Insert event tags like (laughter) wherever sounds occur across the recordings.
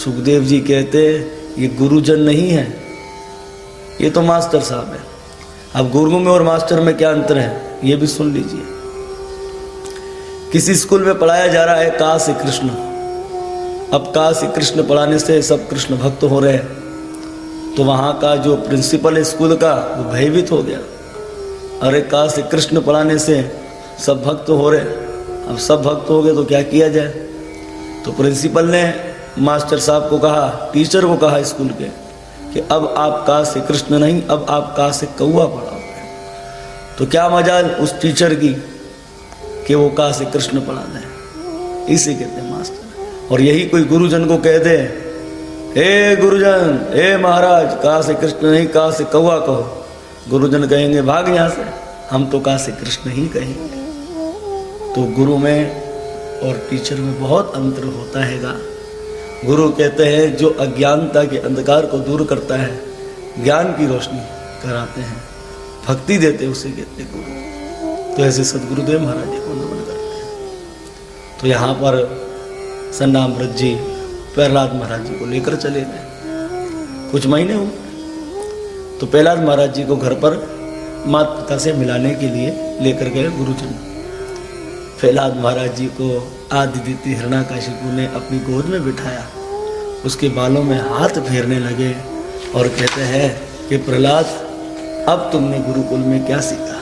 सुखदेव जी कहते, ये गुरुजन नहीं है, ये तो मास्टर साहब है। अब गुरु में और मास्टर में क्या अंतर है, ये भी सुन लीजिए। किसी स्कूल में पढ़ाया जा रहा है का से कृष्ण। अब का से कृष्ण पढ़ाने से सब कृष्ण भक्त हो रहे हैं। तो वहाँ का जो प्रिंसिपल है स्कूल का, वो भयभीत हो गया। अरे का से कृष्ण पढ़ाने से सब भक्त हो रहे अब सब भक्त हो गए तो क्या किया जाए? तो प्रिंसिपल ने मास्टर साहब को कहा, टीचर को कहा स्कूल के, कि अब आप का से कृष्ण नहीं, अब आप का से कौआ पढ़ाओगे तो क्या मजाल उस टीचर की कि वो का से कृष्ण पढ़ा दें इसे कहते हैं मास्टर। और यही कोई गुरुजन को कह दे हे गुरुजन, हे महाराज का से कृष्ण नहीं का से कौआ कहो? गुरुजन कहेंगे, भाग यहाँ से। हम तो का से कृष्ण ही कहेंगे? तो गुरु में और टीचर में बहुत अंतर होता हैगा। गुरु कहते हैं, जो अज्ञानता के अंधकार को दूर करता है, ज्ञान की रोशनी कराते हैं। भक्ति देते उसे, कहते गुरु। तो ऐसे सदगुरुदेव महाराज को नमन करते हैं। तो यहाँ पर सन्नामृत जी, प्रहलाद महाराज जी को लेकर चले गए। कुछ महीने हुए। तो प्रहलाद महाराज जी को घर पर माता पिता से मिलाने के लिए लेकर गए गुरुजन। प्रहलाद महाराज जी को आदि दीति हिरणाकाशिपु ने अपनी गोद में बिठाया। उसके बालों में हाथ फेरने लगे और कहते हैं कि प्रहलाद, अब तुमने गुरुकुल में क्या सीखा?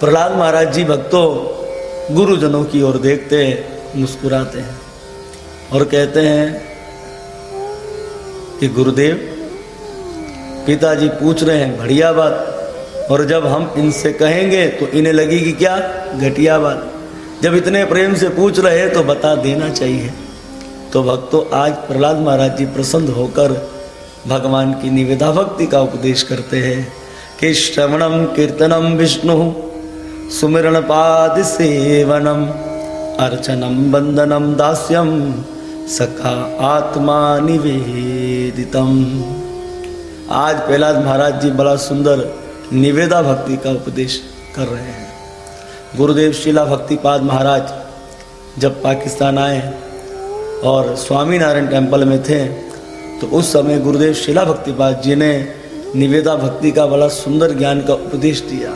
प्रहलाद महाराज जी भक्तों, गुरुजनों की ओर देखते मुस्कुराते हैं और कहते हैं कि गुरुदेव, पिताजी पूछ रहे हैं, बढ़िया बात, और जब हम इनसे कहेंगे तो इन्हें लगेगी क्या? घटिया बात। जब इतने प्रेम से पूछ रहे तो बता देना चाहिए। तो भक्तों, आज प्रहलाद महाराज जी प्रसन्न होकर भगवान की निवेदा भक्ति का उपदेश करते हैं। कि श्रवणम कीर्तनम विष्णु सुमिरण पाद सेवनम अर्चनम बंदनम दास्यम सखा आत्मा निवेदितम आज प्रहलाद महाराज जी बड़ा सुंदर निवेदा भक्ति का उपदेश कर रहे हैं। गुरुदेव शिला भक्तिपाद महाराज जब पाकिस्तान आए और स्वामीनारायण टेंपल में थे तो उस समय गुरुदेव शिला भक्तिपाद जी ने निवेदा भक्ति का बड़ा सुंदर ज्ञान का उपदेश दिया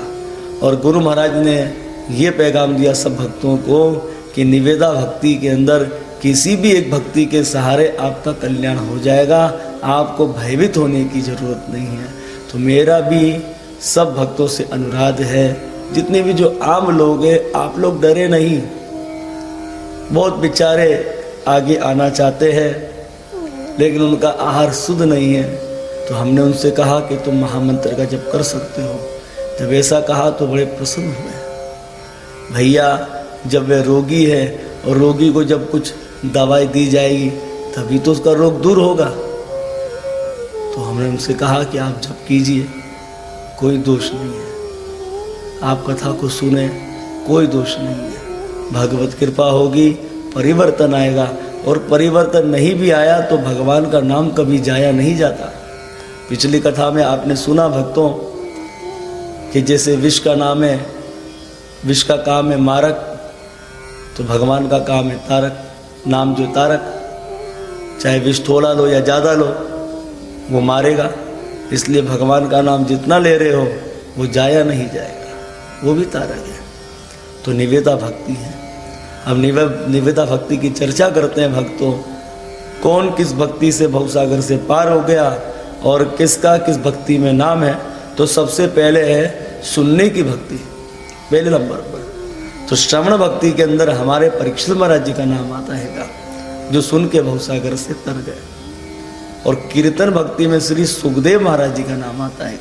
और गुरु महाराज ने ये पैगाम दिया सब भक्तों को कि निवेदा भक्ति के अंदर किसी भी एक भक्ति के सहारे आपका कल्याण हो जाएगा, आपको भयभीत होने की ज़रूरत नहीं है। तो मेरा भी सब भक्तों से अनुराध है जितने भी जो आम लोग हैं, आप लोग डरे नहीं। बहुत बेचारे आगे आना चाहते हैं, लेकिन उनका आहार शुद्ध नहीं है। तो हमने उनसे कहा कि तुम महामंत्र का जब कर सकते हो। जब ऐसा कहा तो बड़े प्रसन्न हुए। भैया, जब वे रोगी है और रोगी को जब कुछ दवाई दी जाएगी, तभी तो उसका रोग दूर होगा। तो हमने उनसे कहा कि आप जब कीजिए, कोई दोष नहीं है। आप कथा को सुने, कोई दोष नहीं है। भगवत कृपा होगी, परिवर्तन आएगा, और परिवर्तन नहीं भी आया तो भगवान का नाम कभी जाया नहीं जाता। पिछली कथा में आपने सुना भक्तों, कि जैसे विष का नाम है, विष का काम है मारक तो भगवान का काम है तारक, नाम जो तारक, चाहे विष थोड़ा लो या ज़्यादा लो, वो मारेगा। इसलिए भगवान का नाम जितना ले रहे हो, वो जाया नहीं जाएगा। वो भी तारक है। तो निवेदा भक्ति है। अब निवे, निवेदा भक्ति की चर्चा करते हैं भक्तों। कौन किस भक्ति से भवसागर से पार हो गया और किसका किस भक्ति में नाम है तो सबसे पहले है सुनने की भक्ति, पहले नंबर पर। तो श्रवण भक्ति के अंदर हमारे परीक्षित महाराज जी का नाम आता है जो सुन के भवसागर से तर गए। और कीर्तन भक्ति में श्री सुखदेव महाराज जी का नाम आता है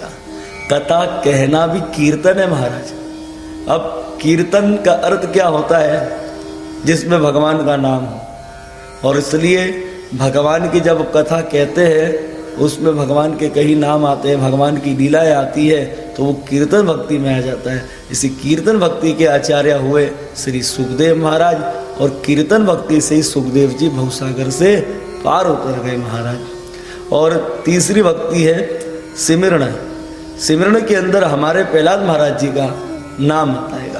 कथा कहना भी कीर्तन है महाराज। अब कीर्तन का अर्थ क्या होता है? जिसमें भगवान का नाम हो। और इसलिए भगवान की जब कथा कहते हैं, उसमें भगवान के कई नाम आते हैं, भगवान की लीलाएँ आती है तो वो कीर्तन भक्ति में आ जाता है। इसी कीर्तन भक्ति के आचार्य हुए श्री सुखदेव महाराज, और कीर्तन भक्ति से ही सुखदेव जी भवसागर से पार उतर गए महाराज। और तीसरी भक्ति है सिमरण सिमरण के अंदर हमारे प्रहलाद महाराज जी का नाम बताएगा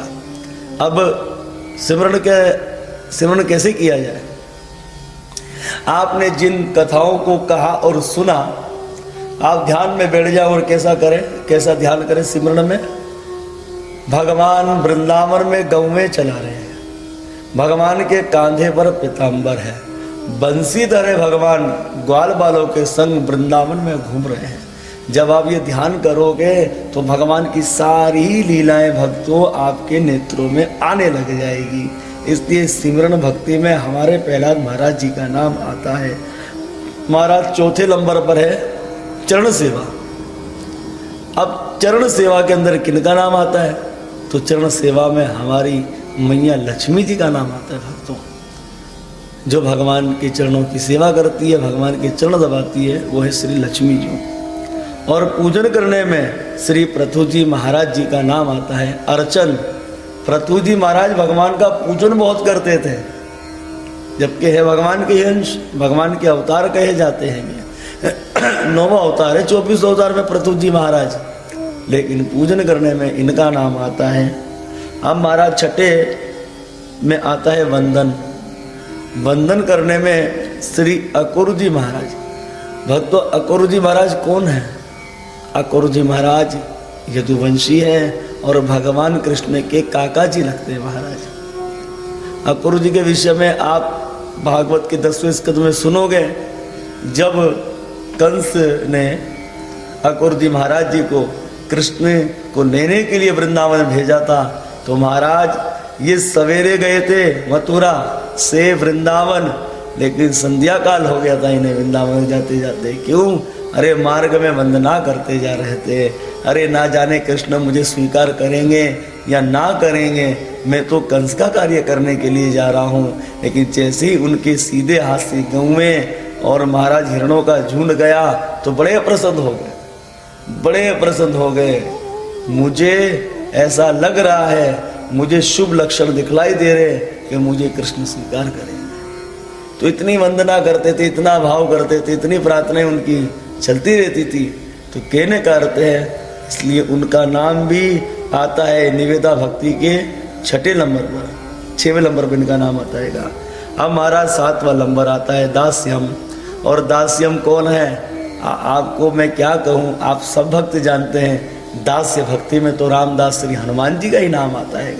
अब सिमरण के सिमरण कैसे किया जाए? आपने जिन कथाओं को कहा और सुना, आप ध्यान में बैठ जाओ और कैसा करें, कैसा ध्यान करें सिमरण में? भगवान वृंदावन में गौ में चला रहे हैं। भगवान के कांधे पर पिताम्बर है। बंसी धरे भगवान ग्वाल बालों के संग वृंदावन में घूम रहे हैं। जब आप ये ध्यान करोगे तो भगवान की सारी लीलाएँ भक्तों आपके नेत्रों में आने लग जाएगी। इसलिए सिमरन भक्ति में हमारे प्रहलाद महाराज जी का नाम आता है। महाराज, चौथे नंबर पर है, चरण सेवा। अब चरण सेवा के अंदर किनका नाम आता है? तो चरण सेवा में हमारी मैया लक्ष्मी जी का नाम आता है भक्तों। जो भगवान के चरणों की सेवा करती है, भगवान के चरण दबाती है, वो है श्री लक्ष्मी जी। और पूजन करने में श्री प्रथु जी महाराज जी का नाम आता है अर्चन। प्रथु जी महाराज भगवान का पूजन बहुत करते थे। जबकि है भगवान के अंश, भगवान के अवतार कहे जाते हैं। (clears throat) नौवा अवतार है, चौबीस अवतार में प्रथु जी महाराज। लेकिन पूजन करने में इनका नाम आता है। अब महाराज छठे में आता है वंदन। वंदन करने में श्री अकुर जी महाराज। भक्तों, अकुर जी महाराज कौन है? अकुर जी महाराज, यदुवंशी है और भगवान कृष्ण के काका जी लगते हैं महाराज। अकुर जी के विषय में आप भागवत के दसवें स्कंद में सुनोगे, जब कंस ने अकुर जी महाराज जी को कृष्ण को लेने के लिए वृंदावन भेजा था तो महाराज, ये सवेरे गए थे मथुरा से वृंदावन, लेकिन संध्या काल हो गया था इन्हें वृंदावन जाते जाते क्यों? अरे मार्ग में वंदना करते जा रहे थे। अरे ना जाने कृष्ण मुझे स्वीकार करेंगे या ना करेंगे, मैं तो कंस का कार्य करने के लिए जा रहा हूँ। लेकिन जैसे ही उनके सीधे हाथ से गौवें और महाराज हिरणों का झुंड गया तो बड़े प्रसन्न हो गए। बड़े प्रसन्न हो गए। मुझे ऐसा लग रहा है, मुझे शुभ लक्षण दिखलाई दे रहे कि मुझे कृष्ण स्वीकार करेंगे। तो इतनी वंदना करते थे, इतना भाव करते थे, इतनी प्रार्थनाएँ उनकी चलती रहती थी। तो कहने का अर्थ है इसलिए उनका नाम भी आता है निवेदा भक्ति के छठे नंबर पर। छवें नंबर पर इनका नाम आता है। अब हमारा सातवां नंबर आता है दास्यम। और दास्यम कौन है? आ, आपको मैं क्या कहूँ? आप सब भक्त जानते हैं दास्य भक्ति में तो रामदास श्री हनुमान जी का ही नाम आता है।